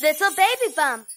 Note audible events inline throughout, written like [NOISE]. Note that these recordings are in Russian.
Little baby bump.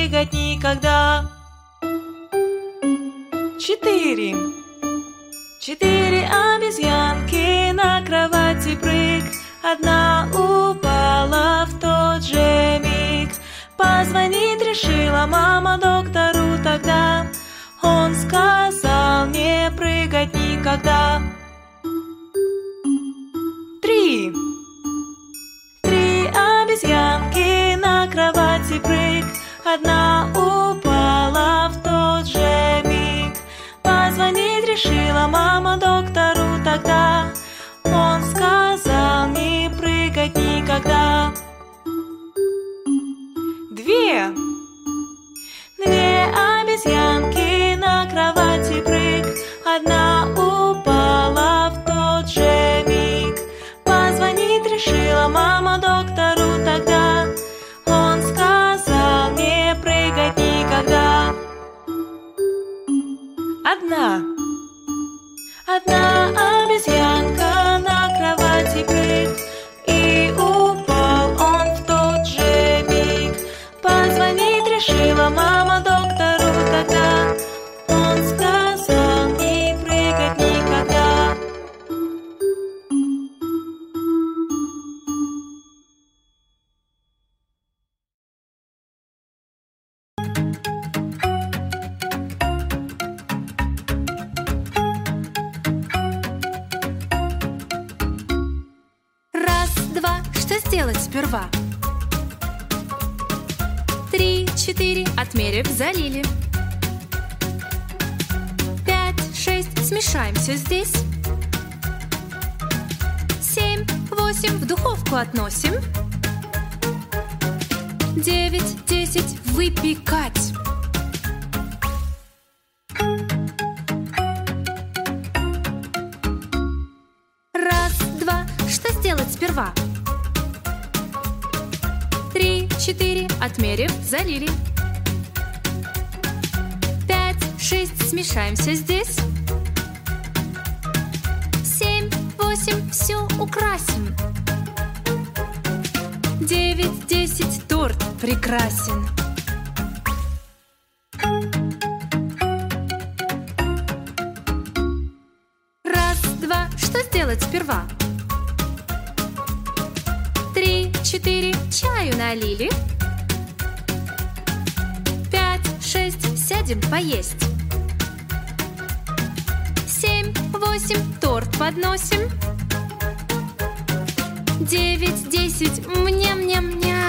Прыгать никогда. Четыре. Четыре обезьянки на кровати прыг. Одна упала в тот же миг. Позвонить решила мама доктору тогда. Он сказал не прыгать никогда. Три. Три обезьянки на кровати прыг. Одна упала в тот же миг. Позвонить решила мама доктору тогда. Он сказал не прыгать никогда. Отмерив, залили. Пять, шесть, смешаем все здесь. Семь, восемь, в духовку относим. Девять, десять, выпекать. Раз, два, что сделать сперва? Три, четыре, отмерив, залили. Смешаемся здесь. Семь, восемь, все украсим. Девять, десять, торт прекрасен. Раз, два, что сделать сперва? Три, четыре, чаю налили. Пять, шесть, сядем поесть. Семь, восемь, торт подносим. Девять, десять, мням-ням-ням.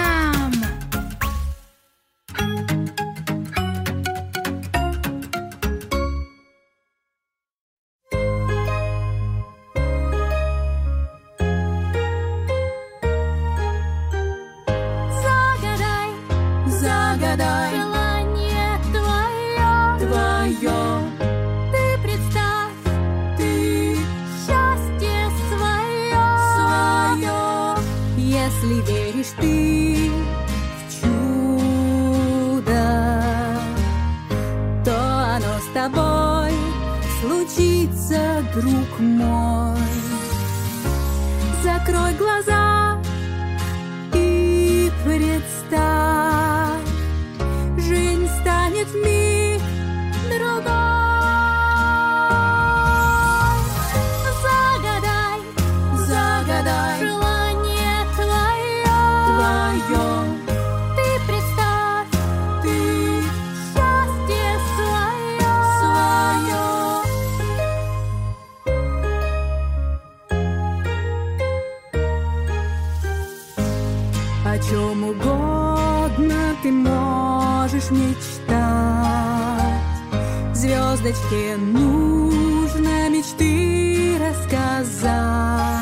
О чем угодно ты можешь мечтать. Звездочке нужно мечты рассказать.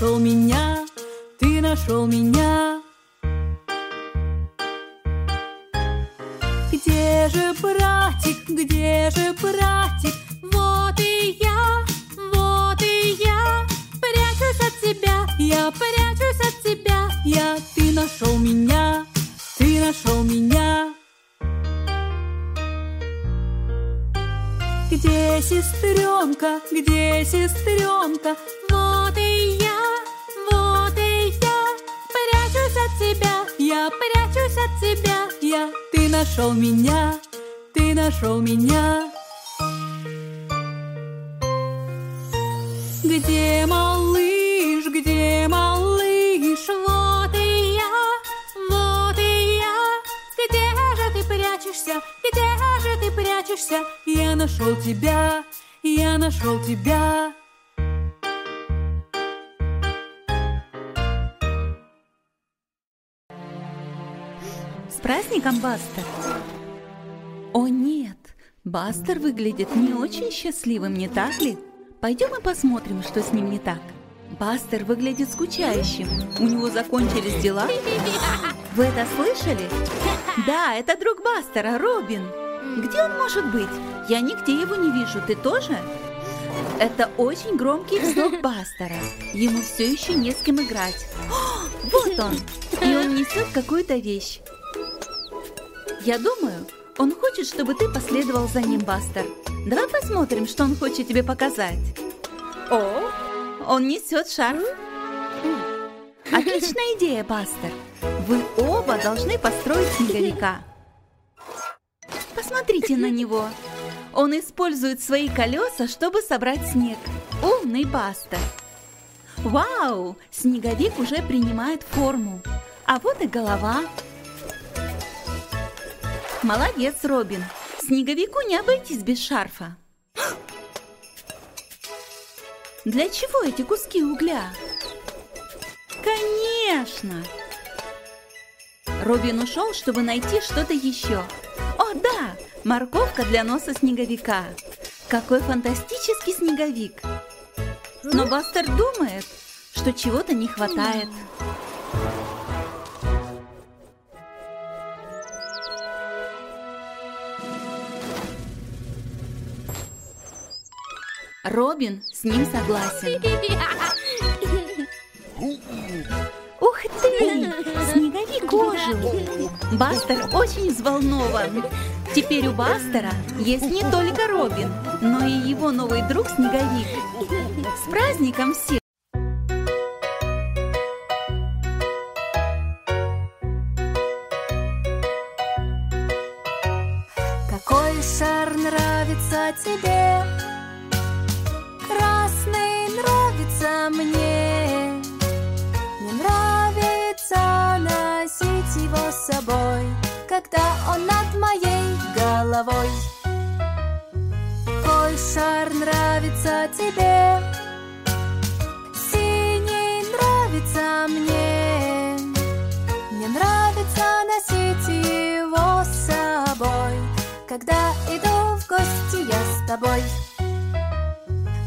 нашел меня, ты нашел меня. нашел тебя. С праздником, Бастер! О нет, Бастер выглядит не очень счастливым, не так ли? Пойдем и посмотрим, что с ним не так. Бастер выглядит скучающим. У него закончились дела. Вы это слышали? Да, это друг Бастера, Робин. Где он может быть? Я нигде его не вижу. Ты тоже? Это очень громкий вздох [LAUGHS] Бастера. Ему все еще не с кем играть. О, [GASPS] вот он! И он несет какую-то вещь. Я думаю, он хочет, чтобы ты последовал за ним, Бастер. Давай посмотрим, что он хочет тебе показать. О, он несет шарф. [LAUGHS] Отличная идея, Бастер. Вы оба должны построить снеговика. Посмотрите на него. Он использует свои колеса, чтобы собрать снег. Умный Бастер. Вау! Снеговик уже принимает форму. А вот и голова. Молодец, Робин. Снеговику не обойтись без шарфа. Для чего эти куски угля? Конечно! Робин ушел, чтобы найти что-то еще. О, да! Морковка для носа снеговика. Какой фантастический снеговик! Но Бастер думает, что чего-то не хватает. Робин с ним согласен. Ух ты! Снеговик ожил! Бастер очень взволнован. Теперь у Бастера есть не только Робин, но и его новый друг Снеговик. С праздником всех! Какой шар нравится тебе? Красный нравится мне. Мне нравится носить его с собой, когда он над моей головой. Какой шар нравится тебе? Синий нравится мне. Мне нравится носить его с собой, когда иду в гости я с тобой.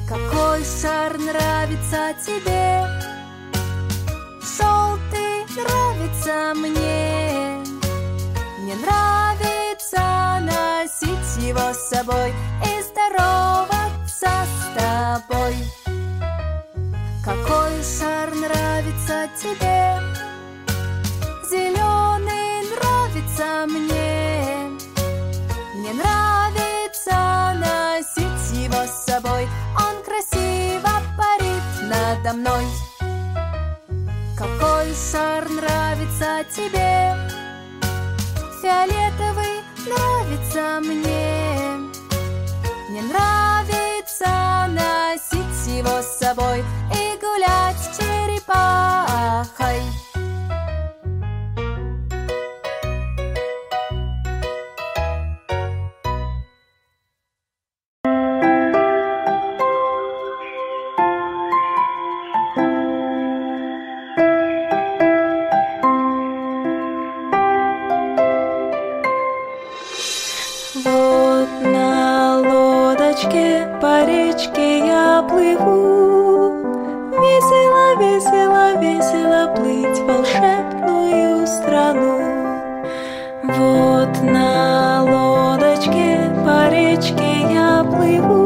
Какой шар нравится тебе? Желтый нравится мне. Его с собой и здороваться с тобой. Какой шар нравится тебе? Зеленый нравится мне. Мне нравится носить его с собой. Он красиво парит надо мной. Какой шар нравится тебе? Фиолетовый нравится мне. Мне нравится носить его с собой и гулять черепахой. Плыву. Весело, весело, весело плыть в волшебную страну. Вот на лодочке по речке я плыву.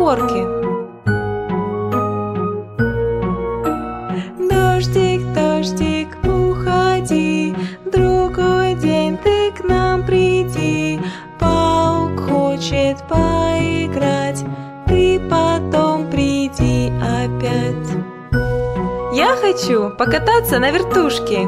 горке. Дождик, дождик, уходи, другой день ты к нам приди. Паук хочет поиграть, ты потом приди опять. Я хочу покататься на вертушке.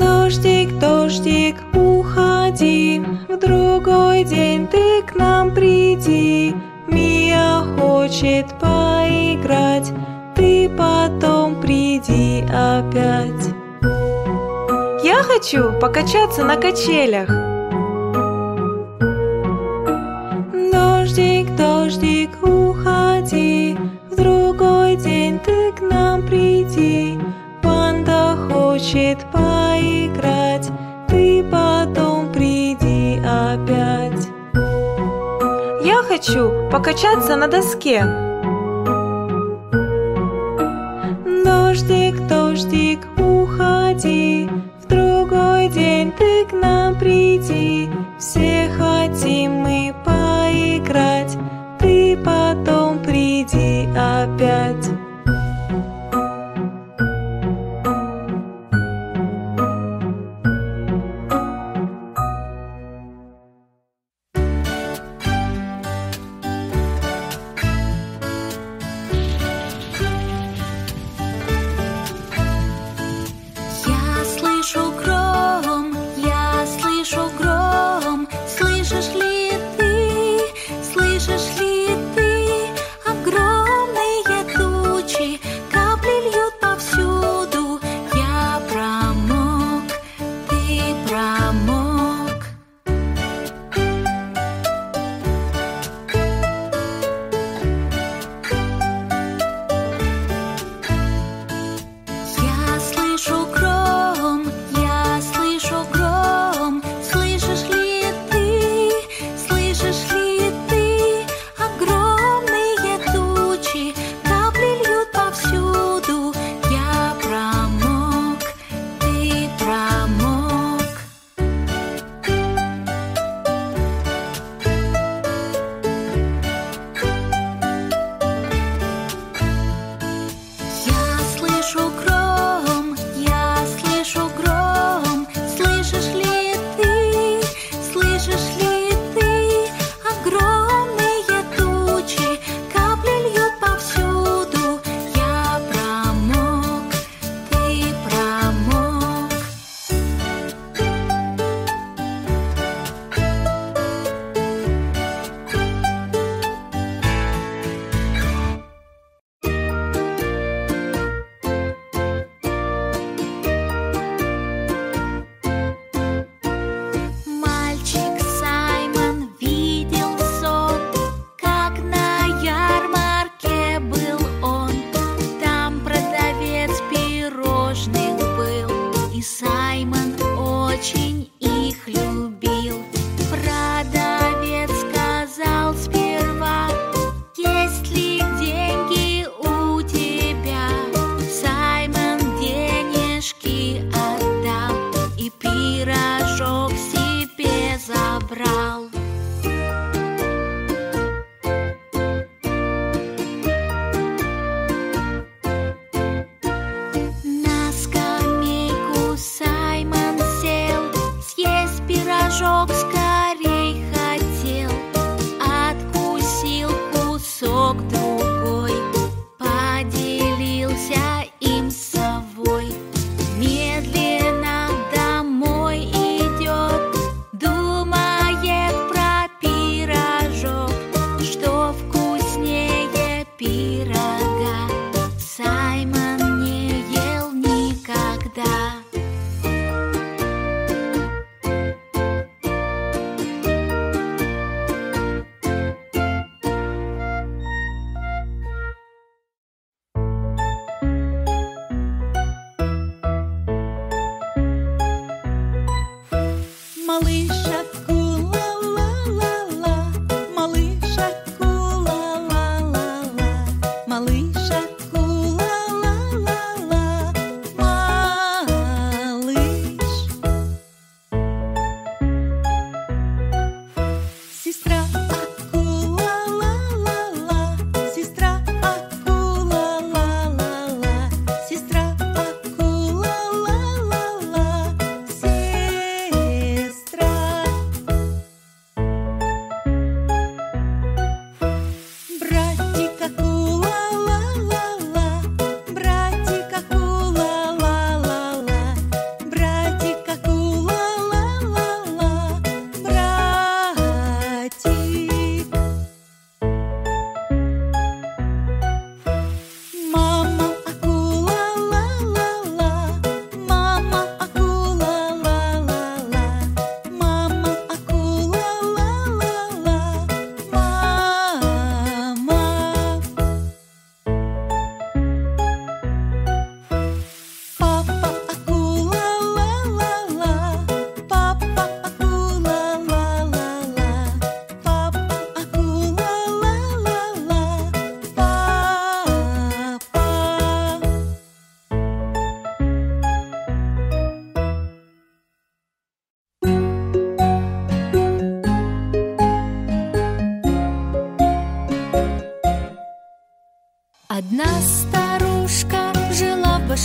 Дождик, дождик, уходи, другой день ты к нам приди. Мия хочет поиграть, ты потом приди опять. Я хочу покачаться на качелях. Дождик, дождик, уходи, в другой день ты к нам приди. Панда хочет хочу покачаться на доске. Дождик, дождик,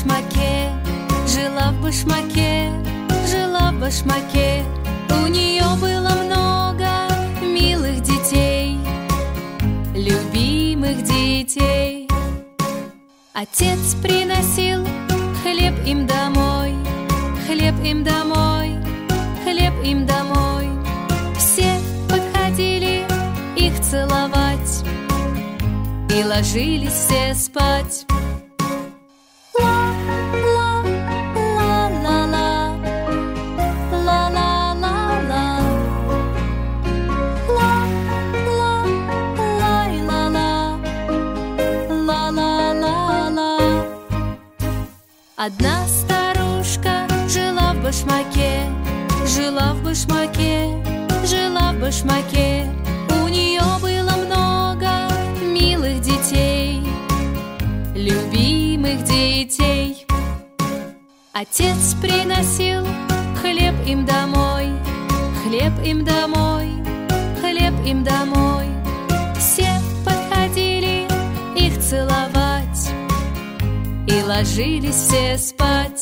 башмаке, жила в башмаке, жила в башмаке. У нее было много милых детей, любимых детей. Отец приносил хлеб им домой, хлеб им домой, хлеб им домой. Все подходили их целовать и ложились все спать. Одна старушка жила в башмаке, жила в башмаке, жила в башмаке. У нее было много милых детей, любимых детей. Отец приносил хлеб им домой, хлеб им домой, хлеб им домой. ложились все спать.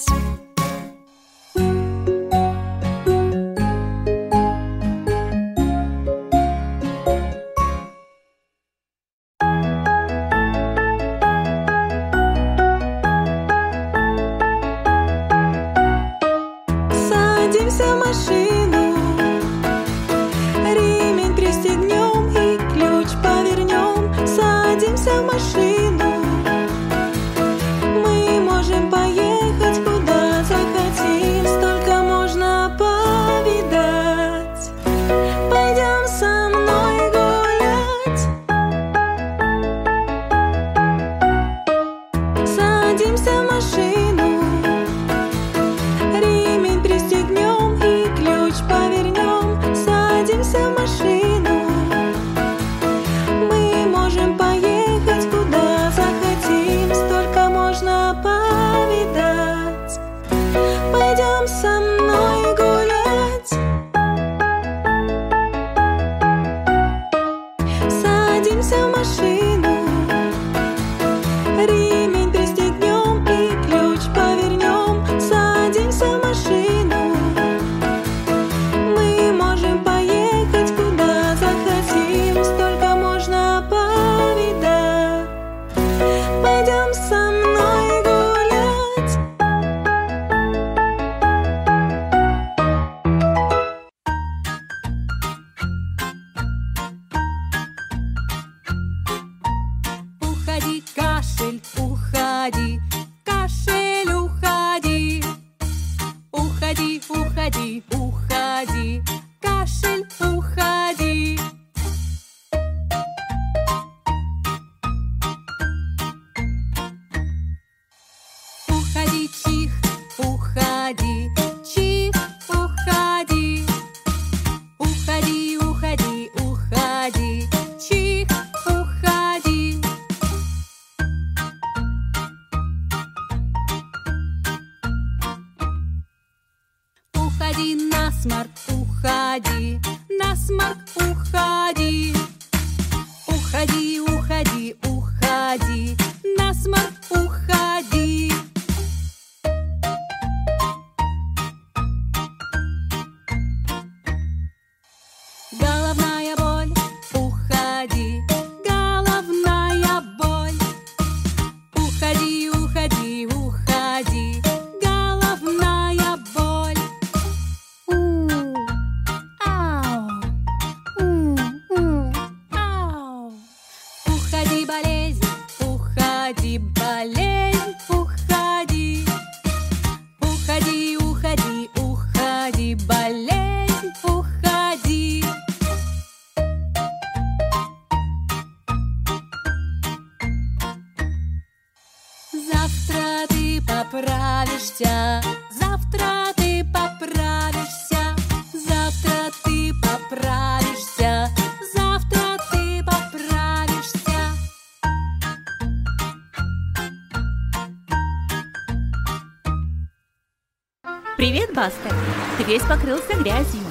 покрылся грязью.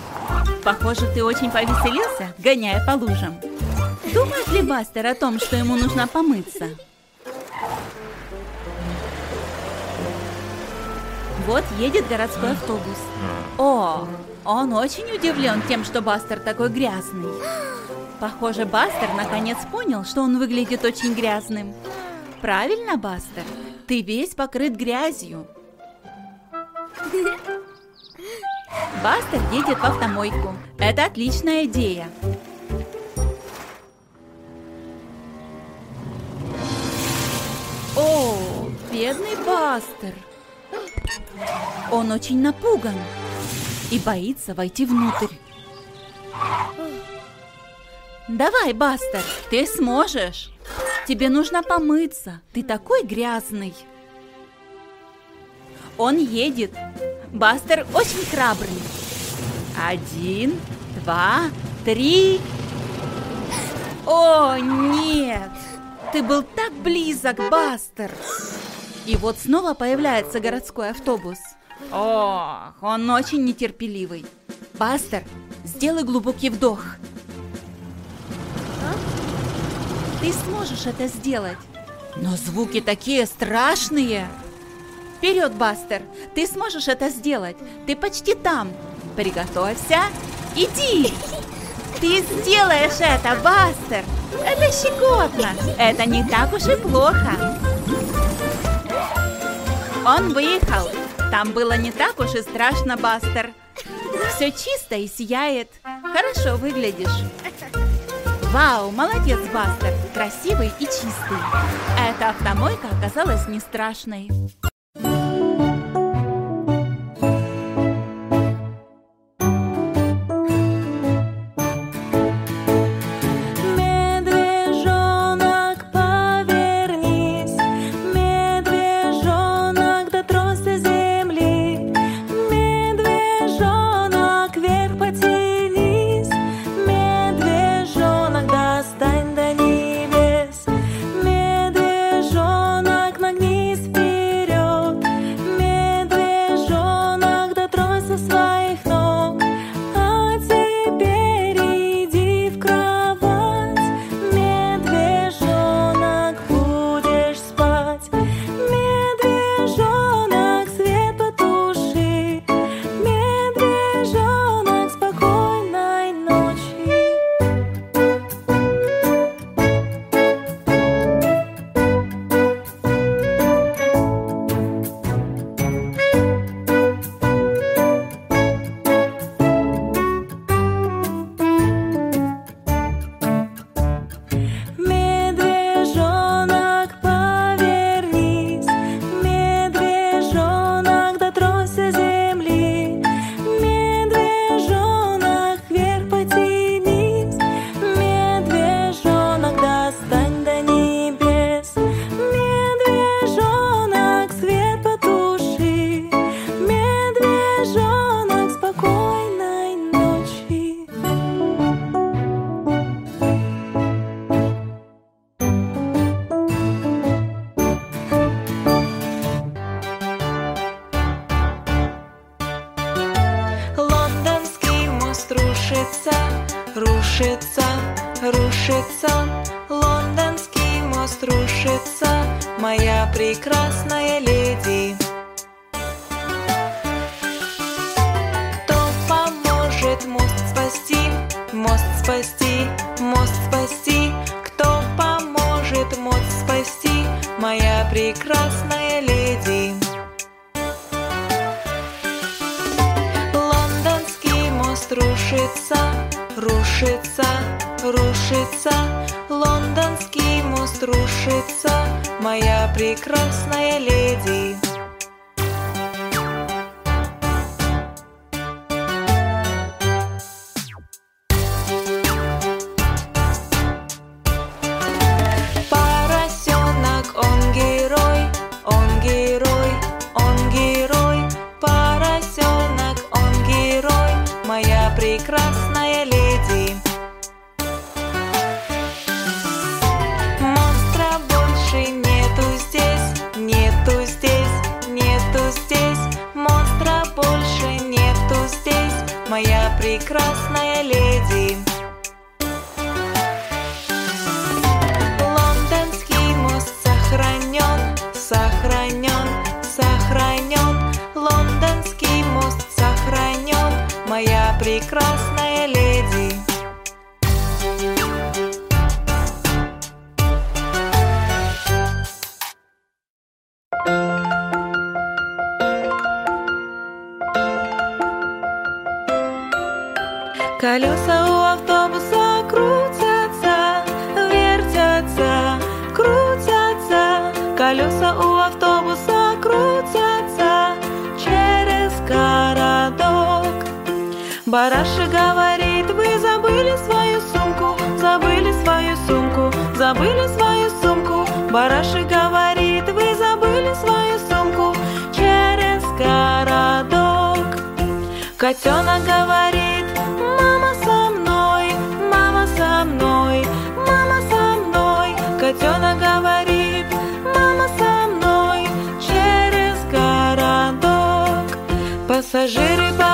Похоже, ты очень повеселился, гоняя по лужам. Думает ли Бастер о том, что ему нужно помыться? Вот едет городской автобус. О, он очень удивлен тем, что Бастер такой грязный. Похоже, Бастер наконец понял, что он выглядит очень грязным. Правильно, Бастер? Ты весь покрыт грязью. Бастер едет в автомойку. Это отличная идея. О, бедный Бастер. Он очень напуган и боится войти внутрь. Давай, Бастер, ты сможешь. Тебе нужно помыться. Ты такой грязный. Он едет. Бастер очень храбрый. Один, два, три. О, нет! Ты был так близок, Бастер! И вот снова появляется городской автобус. Ох, он очень нетерпеливый. Бастер, сделай глубокий вдох. Ты сможешь это сделать. Но звуки такие страшные. Вперед, Бастер! Ты сможешь это сделать. Ты почти там. Приготовься. Иди! Ты сделаешь это, Бастер! Это щекотно. Это не так уж и плохо. Он выехал. Там было не так уж и страшно, Бастер. Все чисто и сияет. Хорошо выглядишь. Вау, молодец, Бастер. Красивый и чистый. Эта автомойка оказалась не страшной. Прекрасная леди. Пассажиры по